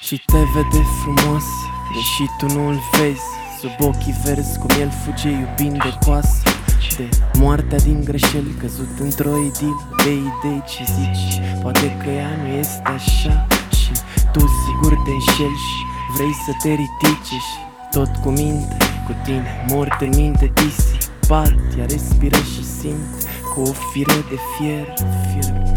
Și te vede frumos, deși tu nu-l vezi. Sub ochii verzi cum el fuge iubind de coasă. De moartea din greșeli căzut într-o idil De idei ce zici, poate că ea nu este așa Și tu sigur te înșelși. Și vrei să te ridici Și tot cu minte, cu tine mort în minte disipat Iar respiră și simt cu o fire de fier fierbinte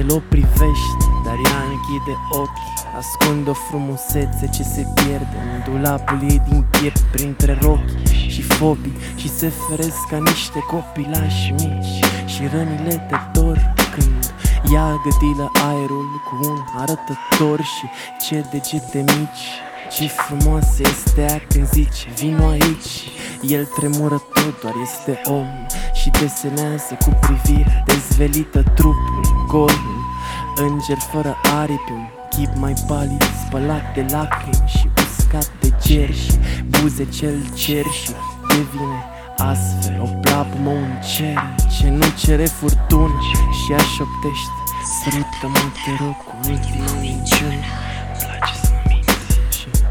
el o privește, dar ea închide ochii Ascunde o frumusețe ce se pierde În dulapul ei din piept printre rochi și fobii Și se feresc ca niște copilași mici. Și rănile te dor când ea gătilă aerul cu un arătător Și ce degete mici. Ce frumoasă este ea când zice Vino aici. El tremură tot, doar este om Și desenează cu privirea dezvelită trupul gol Înger fără aripi, un chip mai palid Spălat de lacrimi și uscat de cer Și buze cel cer și devine astfel O plapumă un cer ce nu cere furtună Și ea șoptește Sărută-mă, te rog, cu ultima minciună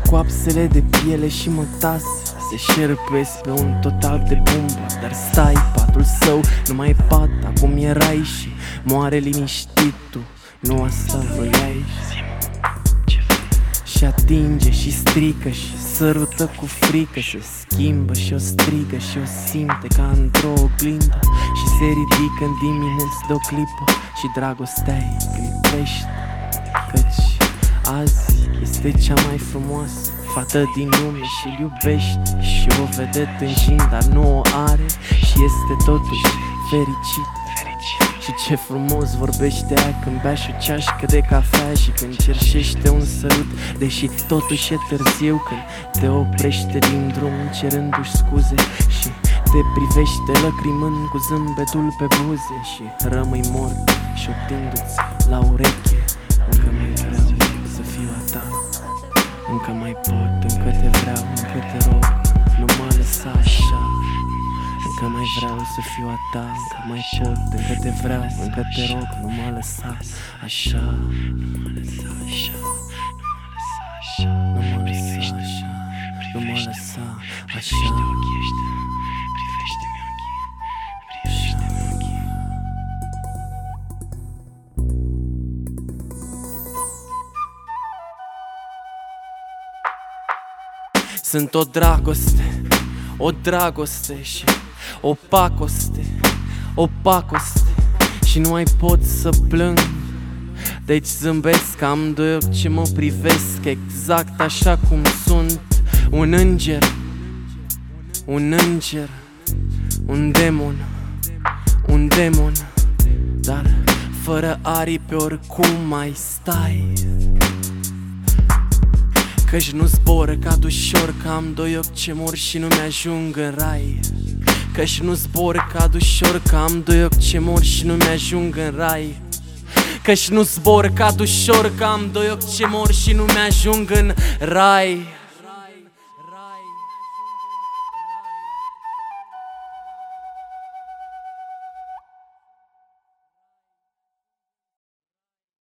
Coapsele de piele și mătase Se șerpesc pe un total de bumbă Dar stai, patul său nu mai e pat Acum erai și moare liniștit tu Nu asta voiai și atinge și strică și sărută cu frică Se schimbă și o strigă și o simte ca într-o oglindă. Și se ridică în dimineți de o clipă Și dragostea ei clipește. Căci azi este cea mai frumoasă fată din lume și iubește. Și o vede tânjind, dar nu o are. Și este totuși fericit și ce frumos vorbește ea când bea și o ceașcă de cafea Și când cerșește un sărut Deși totuși e târziu când te oprește din drum cerându-și scuze Și te privește lăcrimând cu zâmbetul pe buze Și rămâi mort șoptindu-ți la ureche. Încă mai vreau să fiu a ta Încă mai pot, încă te vreau, încă te rog Nu mă lăsa așa Încă mai vreau să fiu a ta Încă mai pot, încă te vreau, încă te rog Nu mă lăsa așa. Nu mă lăsa așa Nu mă lăsa așa Nu mă lăsa așa. Sunt o dragoste, o dragoste și o pacoste, o pacoste Și nu mai pot să plâng Deci zâmbesc, am doi ochi ce mă privesc Exact așa cum sunt Un înger, un înger, un demon, un demon Dar fără aripi oricum mai stai Căci nu zboră ca ușor Că am doi ochi ce mor și nu mi-ajung în rai Căci nu zboră ca ușor Că am doi ochi ce mor și nu mi-ajung în rai. Căci nu zbor ca ușor Că am doi ochi ce mor și nu mi-ajung în rai